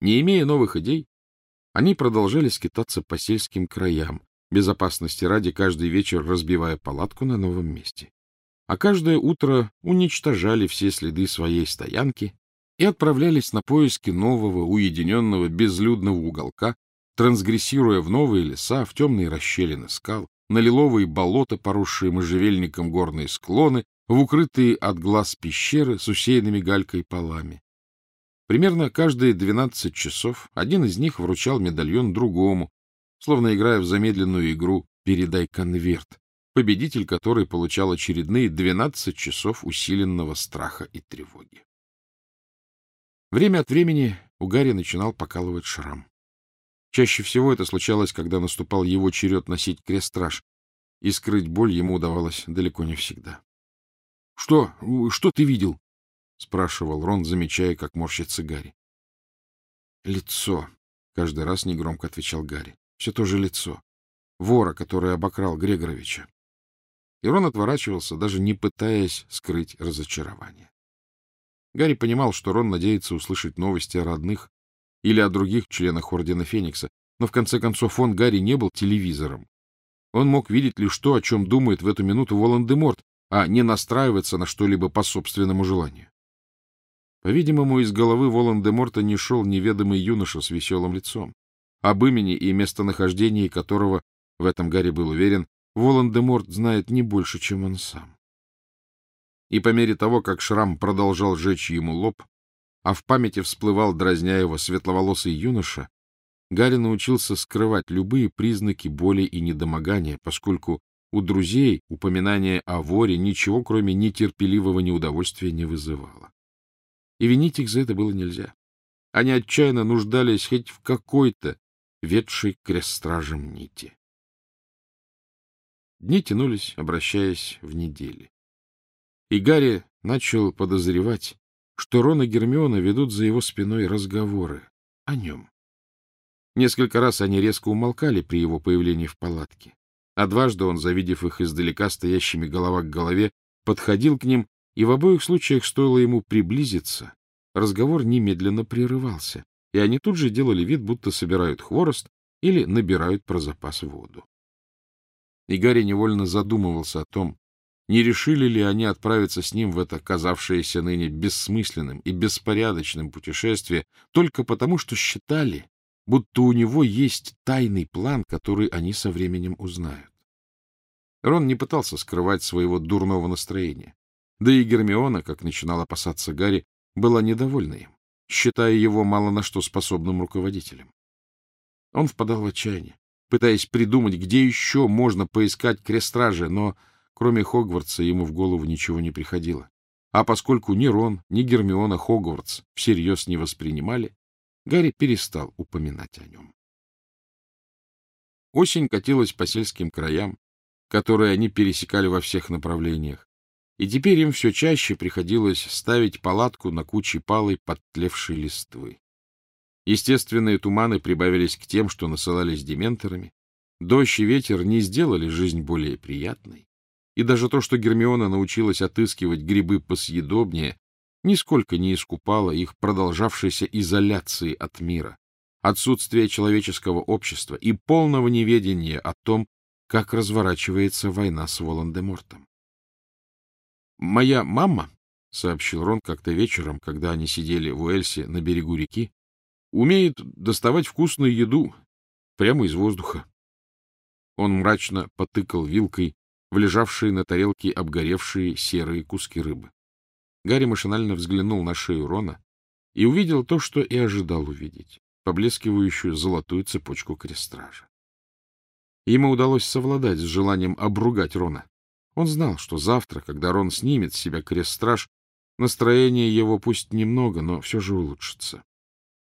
Не имея новых идей, они продолжали скитаться по сельским краям, безопасности ради каждый вечер разбивая палатку на новом месте. А каждое утро уничтожали все следы своей стоянки и отправлялись на поиски нового, уединенного, безлюдного уголка, трансгрессируя в новые леса, в темные расщелины скал, на лиловые болота, поросшие можжевельником горные склоны, в укрытые от глаз пещеры с усеянными галькой полами. Примерно каждые двенадцать часов один из них вручал медальон другому, словно играя в замедленную игру «Передай конверт», победитель которой получал очередные двенадцать часов усиленного страха и тревоги. Время от времени у Гарри начинал покалывать шрам. Чаще всего это случалось, когда наступал его черед носить крест-страж, и скрыть боль ему удавалось далеко не всегда. — Что? Что ты видел? — спрашивал Рон, замечая, как морщится Гарри. — Лицо, — каждый раз негромко отвечал Гарри. — Все то же лицо. Вора, который обокрал Грегоровича. И Рон отворачивался, даже не пытаясь скрыть разочарование. Гарри понимал, что Рон надеется услышать новости о родных или о других членах Ордена Феникса, но в конце концов он, Гарри, не был телевизором. Он мог видеть лишь то, о чем думает в эту минуту Волан-де-Морт, а не настраиваться на что-либо по собственному желанию. По-видимому, из головы Волан-де-Морта не шел неведомый юноша с веселым лицом, об имени и местонахождении которого, в этом Гарри был уверен, Волан-де-Морт знает не больше, чем он сам. И по мере того, как шрам продолжал жечь ему лоб, а в памяти всплывал, дразня его, светловолосый юноша, Гарри научился скрывать любые признаки боли и недомогания, поскольку у друзей упоминание о воре ничего, кроме нетерпеливого неудовольствия, не вызывало. И винить их за это было нельзя. Они отчаянно нуждались хоть в какой-то ведшей крест-стражем нити. Дни тянулись, обращаясь в недели. И Гарри начал подозревать, что Рон и Гермиона ведут за его спиной разговоры о нем. Несколько раз они резко умолкали при его появлении в палатке, а дважды он, завидев их издалека стоящими голова к голове, подходил к ним, и в обоих случаях стоило ему приблизиться, разговор немедленно прерывался, и они тут же делали вид, будто собирают хворост или набирают про запас воду. И Гарри невольно задумывался о том, не решили ли они отправиться с ним в это казавшееся ныне бессмысленным и беспорядочным путешествие только потому, что считали, будто у него есть тайный план, который они со временем узнают. Рон не пытался скрывать своего дурного настроения. Да и Гермиона, как начинал опасаться Гарри, была недовольна им, считая его мало на что способным руководителем. Он впадал в отчаяние, пытаясь придумать, где еще можно поискать крестражи, но кроме Хогвартса ему в голову ничего не приходило. А поскольку ни Рон, ни Гермиона Хогвартс всерьез не воспринимали, Гарри перестал упоминать о нем. Осень катилась по сельским краям, которые они пересекали во всех направлениях, и теперь им все чаще приходилось ставить палатку на куче палой подтлевшей листвы. Естественные туманы прибавились к тем, что насылались дементорами. Дождь и ветер не сделали жизнь более приятной. И даже то, что Гермиона научилась отыскивать грибы посъедобнее, нисколько не искупало их продолжавшейся изоляции от мира, отсутствия человеческого общества и полного неведения о том, как разворачивается война с Волан-де-Мортом. «Моя мама», — сообщил Рон как-то вечером, когда они сидели в Уэльсе на берегу реки, умеет доставать вкусную еду прямо из воздуха. Он мрачно потыкал вилкой в лежавшие на тарелке обгоревшие серые куски рыбы. Гарри машинально взглянул на шею Рона и увидел то, что и ожидал увидеть — поблескивающую золотую цепочку крестража. Ему удалось совладать с желанием обругать Рона. Он знал, что завтра, когда Рон снимет с себя крест-страж, настроение его пусть немного, но все же улучшится.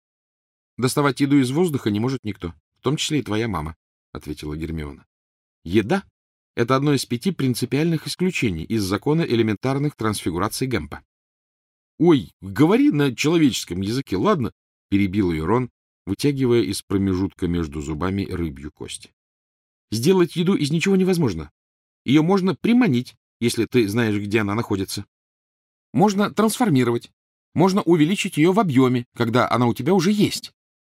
— Доставать еду из воздуха не может никто, в том числе и твоя мама, — ответила Гермиона. — Еда — это одно из пяти принципиальных исключений из закона элементарных трансфигураций Гэмпа. — Ой, говори на человеческом языке, ладно? — перебил ее Рон, вытягивая из промежутка между зубами рыбью кость. — Сделать еду из ничего невозможно. Ее можно приманить, если ты знаешь, где она находится. Можно трансформировать. Можно увеличить ее в объеме, когда она у тебя уже есть.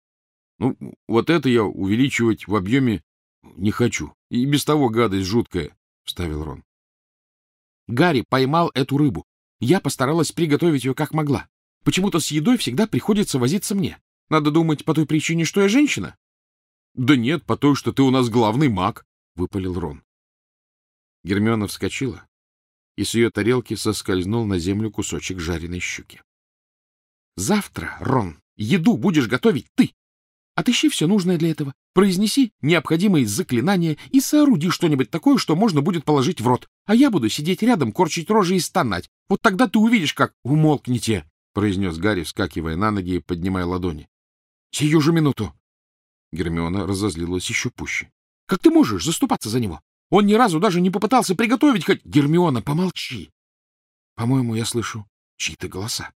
— Ну, вот это я увеличивать в объеме не хочу. И без того гадость жуткая, — вставил Рон. — Гарри поймал эту рыбу. Я постаралась приготовить ее как могла. Почему-то с едой всегда приходится возиться мне. Надо думать по той причине, что я женщина. — Да нет, по той, что ты у нас главный маг, — выпалил Рон. Гермиона вскочила, и с ее тарелки соскользнул на землю кусочек жареной щуки. — Завтра, Рон, еду будешь готовить ты. Отыщи все нужное для этого, произнеси необходимые заклинания и сооруди что-нибудь такое, что можно будет положить в рот. А я буду сидеть рядом, корчить рожи и стонать. Вот тогда ты увидишь, как умолкните, — произнес Гарри, вскакивая на ноги и поднимая ладони. — Сию же минуту. Гермиона разозлилась еще пуще. — Как ты можешь заступаться за него? Он ни разу даже не попытался приготовить хоть... Гермиона, помолчи. По-моему, я слышу чьи-то голоса.